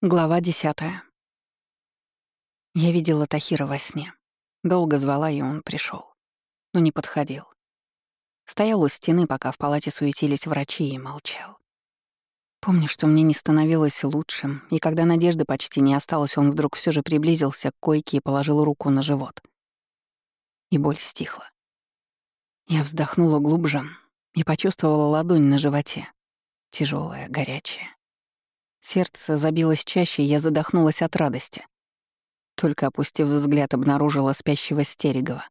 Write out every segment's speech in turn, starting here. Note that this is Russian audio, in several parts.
Глава десятая. Я видела Тахира во сне. Долго звала, и он пришел, Но не подходил. Стоял у стены, пока в палате суетились врачи, и молчал. Помню, что мне не становилось лучшим, и когда надежды почти не осталось, он вдруг все же приблизился к койке и положил руку на живот. И боль стихла. Я вздохнула глубже и почувствовала ладонь на животе. тяжелая, горячая. Сердце забилось чаще, и я задохнулась от радости. Только опустив взгляд, обнаружила спящего Стерегова.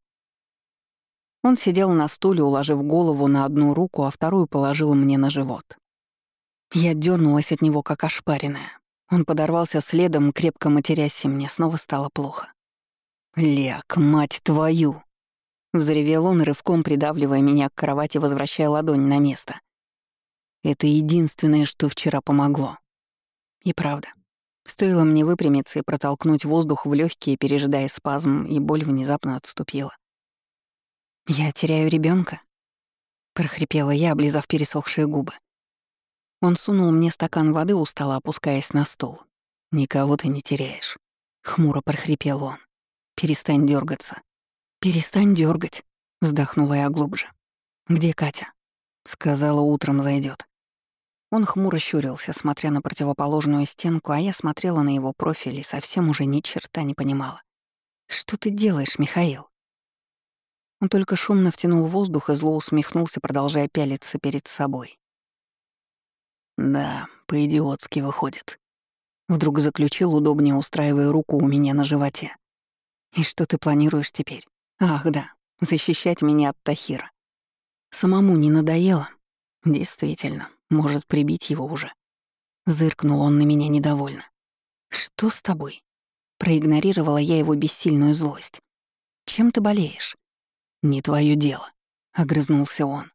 Он сидел на стуле, уложив голову на одну руку, а вторую положил мне на живот. Я дернулась от него, как ошпаренная. Он подорвался следом, крепко матерясь, и мне снова стало плохо. «Ляк, мать твою!» Взревел он, рывком придавливая меня к кровати, возвращая ладонь на место. Это единственное, что вчера помогло. И правда. Стоило мне выпрямиться и протолкнуть воздух в легкие, пережидая спазм, и боль внезапно отступила. «Я теряю ребенка, прохрипела я, облизав пересохшие губы. Он сунул мне стакан воды, устало опускаясь на стол. «Никого ты не теряешь», — хмуро прохрипел он. «Перестань дергаться. «Перестань дергать, вздохнула я глубже. «Где Катя?» Сказала, утром зайдет. Он хмуро щурился, смотря на противоположную стенку, а я смотрела на его профиль и совсем уже ни черта не понимала. «Что ты делаешь, Михаил?» Он только шумно втянул воздух и зло усмехнулся, продолжая пялиться перед собой. «Да, по-идиотски выходит». Вдруг заключил, удобнее устраивая руку у меня на животе. «И что ты планируешь теперь? Ах, да, защищать меня от Тахира. Самому не надоело?» «Действительно, может прибить его уже. Зыркнул он на меня недовольно. «Что с тобой?» Проигнорировала я его бессильную злость. «Чем ты болеешь?» «Не твое дело», — огрызнулся он.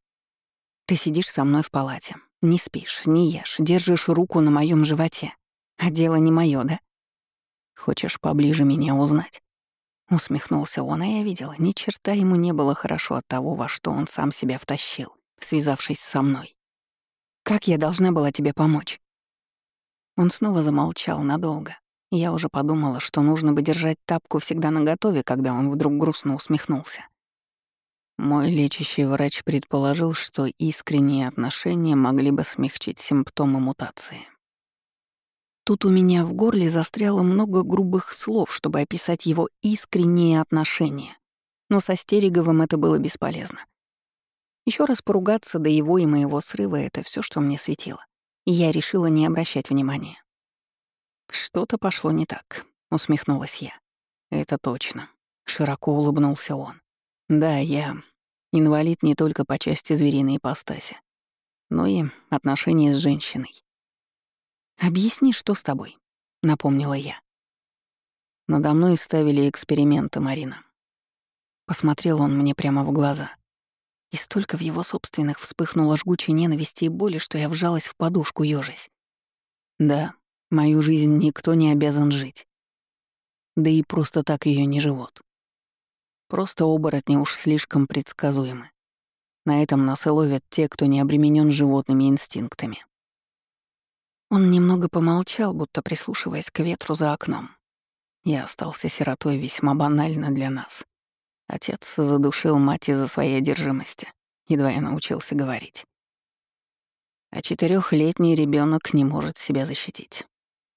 «Ты сидишь со мной в палате, не спишь, не ешь, держишь руку на моем животе. А дело не мое, да?» «Хочешь поближе меня узнать?» Усмехнулся он, а я видела, ни черта ему не было хорошо от того, во что он сам себя втащил, связавшись со мной. Как я должна была тебе помочь?» Он снова замолчал надолго. Я уже подумала, что нужно бы держать тапку всегда наготове, когда он вдруг грустно усмехнулся. Мой лечащий врач предположил, что искренние отношения могли бы смягчить симптомы мутации. Тут у меня в горле застряло много грубых слов, чтобы описать его искренние отношения. Но со Стереговым это было бесполезно. Еще раз поругаться до его и моего срыва — это все, что мне светило. И я решила не обращать внимания. «Что-то пошло не так», — усмехнулась я. «Это точно», — широко улыбнулся он. «Да, я инвалид не только по части звериной ипостаси, но и отношения с женщиной». «Объясни, что с тобой», — напомнила я. Надо мной ставили эксперименты, Марина. Посмотрел он мне прямо в глаза. И столько в его собственных вспыхнуло жгучей ненависти и боли, что я вжалась в подушку, ёжись. Да, мою жизнь никто не обязан жить. Да и просто так ее не живут. Просто оборотни уж слишком предсказуемы. На этом нас и ловят те, кто не обременен животными инстинктами. Он немного помолчал, будто прислушиваясь к ветру за окном. Я остался сиротой весьма банально для нас. Отец задушил мать из-за своей одержимости, едва я научился говорить. А четырехлетний ребенок не может себя защитить.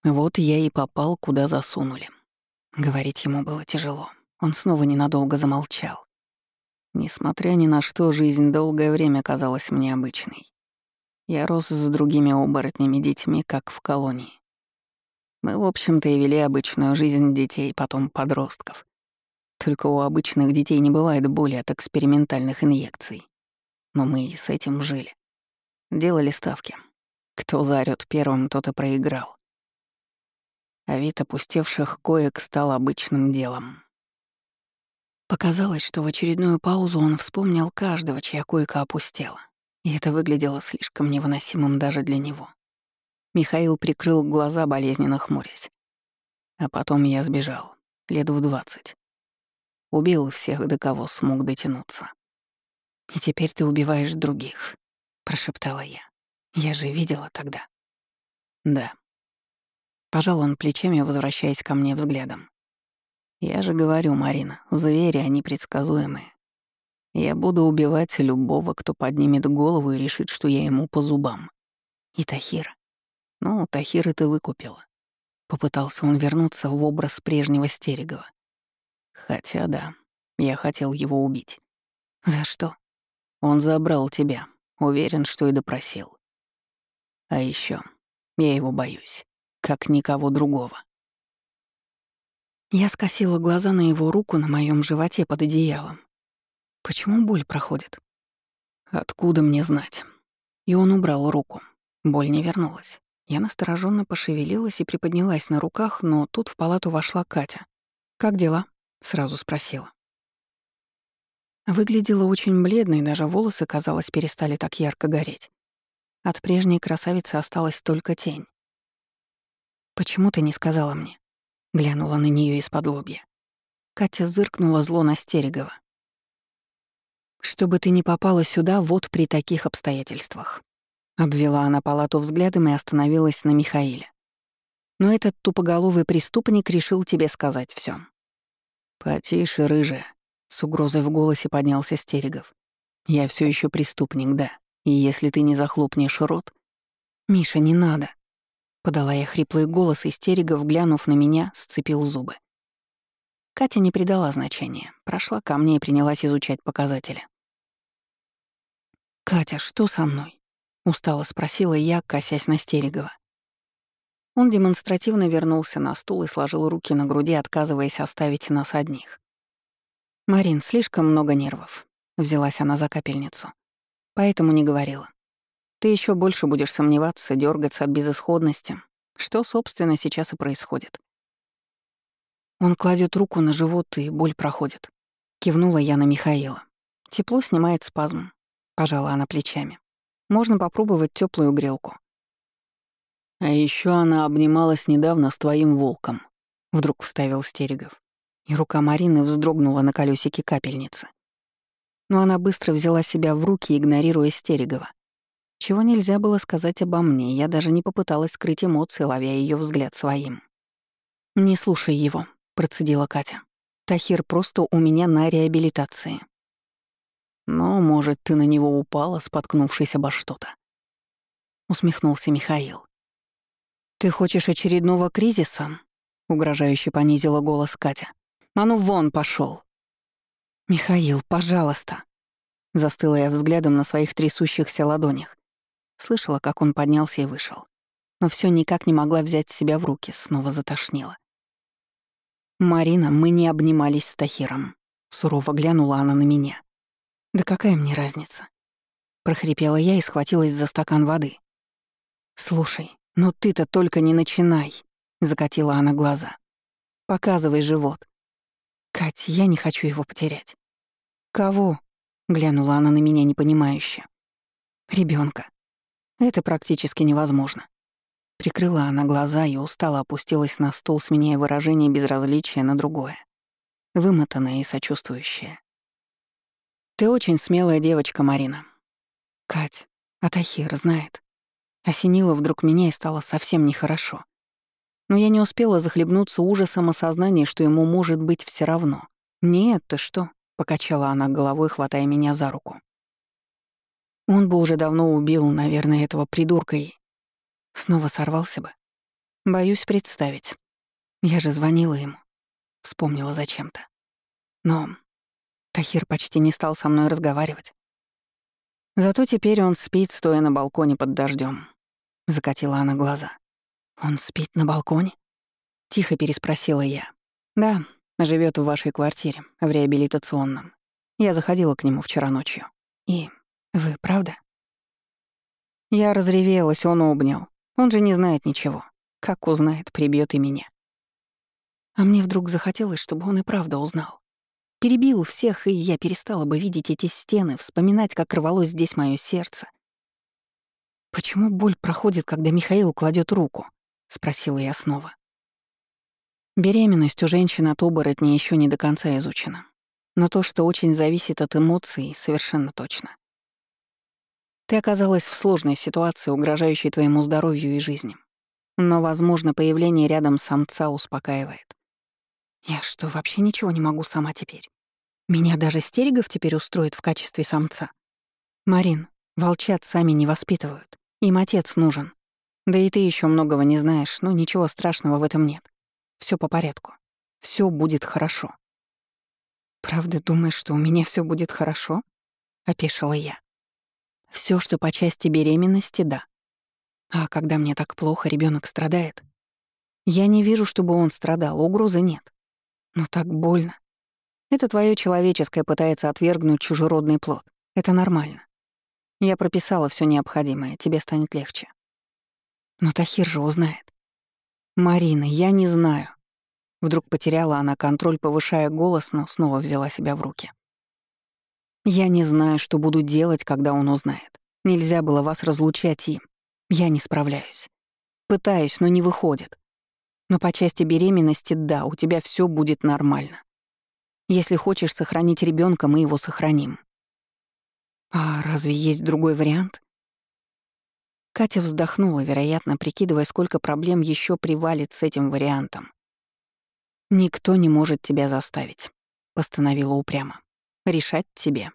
Вот я и попал, куда засунули. Говорить ему было тяжело. Он снова ненадолго замолчал. Несмотря ни на что, жизнь долгое время казалась мне обычной. Я рос с другими оборотнями детьми, как в колонии. Мы, в общем-то, и вели обычную жизнь детей, потом подростков. Только у обычных детей не бывает боли от экспериментальных инъекций. Но мы и с этим жили. Делали ставки. Кто заорёт первым, тот и проиграл. А вид опустевших коек стал обычным делом. Показалось, что в очередную паузу он вспомнил каждого, чья койка опустела. И это выглядело слишком невыносимым даже для него. Михаил прикрыл глаза, болезненно хмурясь. А потом я сбежал, лет в двадцать. Убил всех, до кого смог дотянуться. «И теперь ты убиваешь других», — прошептала я. «Я же видела тогда». «Да». Пожал он плечами, возвращаясь ко мне взглядом. Я же говорю, Марина, звери, они предсказуемые. Я буду убивать любого, кто поднимет голову и решит, что я ему по зубам. И Тахира. Ну, Тахира ты выкупила. Попытался он вернуться в образ прежнего Стерегова. Хотя да, я хотел его убить. За что? Он забрал тебя. Уверен, что и допросил. А еще я его боюсь, как никого другого. Я скосила глаза на его руку на моем животе под одеялом. Почему боль проходит? Откуда мне знать? И он убрал руку. Боль не вернулась. Я настороженно пошевелилась и приподнялась на руках, но тут в палату вошла Катя. «Как дела?» — сразу спросила. Выглядела очень бледной, даже волосы, казалось, перестали так ярко гореть. От прежней красавицы осталась только тень. «Почему ты не сказала мне?» Глянула на нее из-под лобья. Катя зыркнула зло на Стерегова. «Чтобы ты не попала сюда вот при таких обстоятельствах». Обвела она палату взглядом и остановилась на Михаиле. «Но этот тупоголовый преступник решил тебе сказать все. «Потише, рыжая», — с угрозой в голосе поднялся Стерегов. «Я все еще преступник, да. И если ты не захлопнешь рот...» «Миша, не надо», Подала я хриплый голос, и Стерегов, глянув на меня, сцепил зубы. Катя не придала значения, прошла ко мне и принялась изучать показатели. «Катя, что со мной?» — устало спросила я, косясь на Стерегова. Он демонстративно вернулся на стул и сложил руки на груди, отказываясь оставить нас одних. «Марин, слишком много нервов», — взялась она за капельницу. «Поэтому не говорила. Ты еще больше будешь сомневаться, дергаться от безысходности, что, собственно, сейчас и происходит. Он кладет руку на живот, и боль проходит. Кивнула я на Михаила. Тепло снимает спазм. Пожала она плечами. Можно попробовать теплую грелку. А еще она обнималась недавно с твоим волком. Вдруг вставил Стерегов. И рука Марины вздрогнула на колесике капельницы. Но она быстро взяла себя в руки, игнорируя Стерегова. Чего нельзя было сказать обо мне, я даже не попыталась скрыть эмоции, ловя ее взгляд своим. «Не слушай его», — процедила Катя. «Тахир просто у меня на реабилитации». «Но, может, ты на него упала, споткнувшись обо что-то?» Усмехнулся Михаил. «Ты хочешь очередного кризиса?» — угрожающе понизила голос Катя. «А ну вон пошел. «Михаил, пожалуйста!» Застыла я взглядом на своих трясущихся ладонях. Слышала, как он поднялся и вышел. Но все никак не могла взять себя в руки, снова затошнила. «Марина, мы не обнимались с Тахиром», — сурово глянула она на меня. «Да какая мне разница?» Прохрипела я и схватилась за стакан воды. «Слушай, ну ты-то только не начинай», — закатила она глаза. «Показывай живот». «Кать, я не хочу его потерять». «Кого?» — глянула она на меня непонимающе. Ребенка. Это практически невозможно. Прикрыла она глаза и устало опустилась на стол, сменяя выражение безразличия на другое. Вымотанное и сочувствующее. «Ты очень смелая девочка, Марина». «Кать, Атахир знает». Осенила вдруг меня и стало совсем нехорошо. Но я не успела захлебнуться ужасом осознания, что ему может быть все равно. «Нет, ты что?» — покачала она головой, хватая меня за руку. Он бы уже давно убил, наверное, этого придурка и... Снова сорвался бы. Боюсь представить. Я же звонила ему. Вспомнила зачем-то. Но Тахир почти не стал со мной разговаривать. Зато теперь он спит, стоя на балконе под дождем. Закатила она глаза. «Он спит на балконе?» Тихо переспросила я. «Да, живет в вашей квартире, в реабилитационном. Я заходила к нему вчера ночью. И вы правда? Я разревелась, он обнял. Он же не знает ничего. Как узнает, прибьет и меня. А мне вдруг захотелось, чтобы он и правда узнал. Перебил всех, и я перестала бы видеть эти стены, вспоминать, как рвалось здесь мое сердце. «Почему боль проходит, когда Михаил кладет руку?» — спросила я снова. Беременность у женщин от оборотня еще не до конца изучена. Но то, что очень зависит от эмоций, совершенно точно. Ты оказалась в сложной ситуации, угрожающей твоему здоровью и жизни. но, возможно, появление рядом самца успокаивает. Я что, вообще ничего не могу сама теперь? Меня даже Стерегов теперь устроит в качестве самца. Марин, волчат сами не воспитывают. Им отец нужен. Да и ты еще многого не знаешь, но ничего страшного в этом нет. Все по порядку. Все будет хорошо. Правда, думаешь, что у меня все будет хорошо? Опешила я. Все, что по части беременности, да. А когда мне так плохо, ребенок страдает. Я не вижу, чтобы он страдал, угрозы нет. Но так больно. Это твое человеческое пытается отвергнуть чужеродный плод. Это нормально. Я прописала все необходимое, тебе станет легче. Но Тахир же узнает. Марина, я не знаю. Вдруг потеряла она контроль, повышая голос, но снова взяла себя в руки. Я не знаю, что буду делать, когда он узнает. Нельзя было вас разлучать им. Я не справляюсь. Пытаюсь, но не выходит. Но по части беременности, да, у тебя все будет нормально. Если хочешь сохранить ребенка, мы его сохраним. А разве есть другой вариант? Катя вздохнула, вероятно, прикидывая, сколько проблем еще привалит с этим вариантом. «Никто не может тебя заставить», — постановила упрямо. «Решать тебе».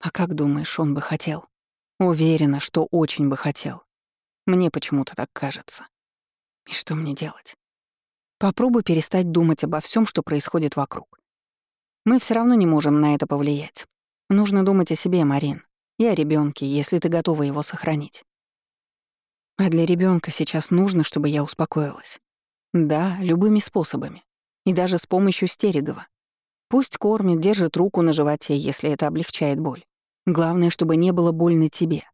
«А как думаешь, он бы хотел?» «Уверена, что очень бы хотел. Мне почему-то так кажется. И что мне делать? Попробуй перестать думать обо всем, что происходит вокруг. Мы все равно не можем на это повлиять. Нужно думать о себе, Марин, и о ребенке, если ты готова его сохранить. А для ребенка сейчас нужно, чтобы я успокоилась. Да, любыми способами. И даже с помощью Стерегова. Пусть кормит, держит руку на животе, если это облегчает боль. Главное, чтобы не было больно тебе.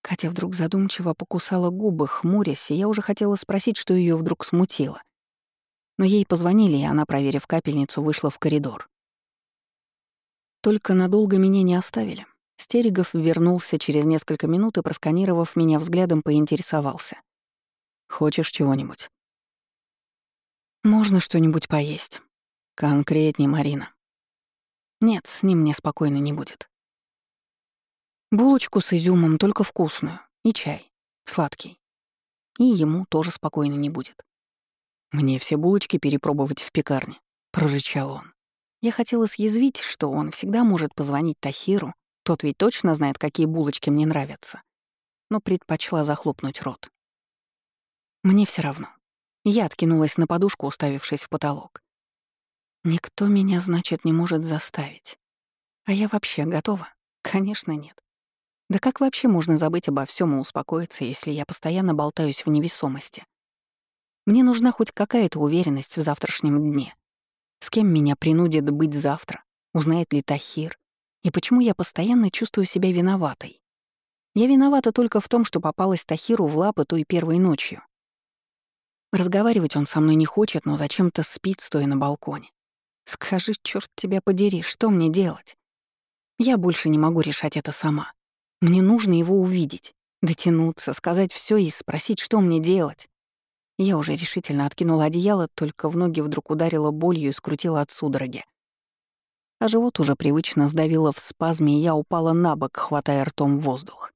Катя вдруг задумчиво покусала губы, хмурясь, и я уже хотела спросить, что ее вдруг смутило. Но ей позвонили, и она, проверив капельницу, вышла в коридор. Только надолго меня не оставили. Стерегов вернулся через несколько минут и, просканировав меня взглядом, поинтересовался. «Хочешь чего-нибудь?» Можно что-нибудь поесть. Конкретнее, Марина. Нет, с ним мне спокойно не будет. Булочку с изюмом, только вкусную. И чай. Сладкий. И ему тоже спокойно не будет. Мне все булочки перепробовать в пекарне, прорычал он. Я хотела съязвить, что он всегда может позвонить Тахиру, тот ведь точно знает, какие булочки мне нравятся. Но предпочла захлопнуть рот. Мне все равно. Я откинулась на подушку, уставившись в потолок. Никто меня, значит, не может заставить. А я вообще готова? Конечно, нет. Да как вообще можно забыть обо всем и успокоиться, если я постоянно болтаюсь в невесомости? Мне нужна хоть какая-то уверенность в завтрашнем дне. С кем меня принудит быть завтра? Узнает ли Тахир? И почему я постоянно чувствую себя виноватой? Я виновата только в том, что попалась Тахиру в лапы той первой ночью. Разговаривать он со мной не хочет, но зачем-то спит, стоя на балконе. Скажи, черт тебя подери, что мне делать? Я больше не могу решать это сама. Мне нужно его увидеть, дотянуться, сказать все и спросить, что мне делать. Я уже решительно откинула одеяло, только в ноги вдруг ударила болью и скрутила от судороги. А живот уже привычно сдавило в спазме, и я упала на бок, хватая ртом воздух.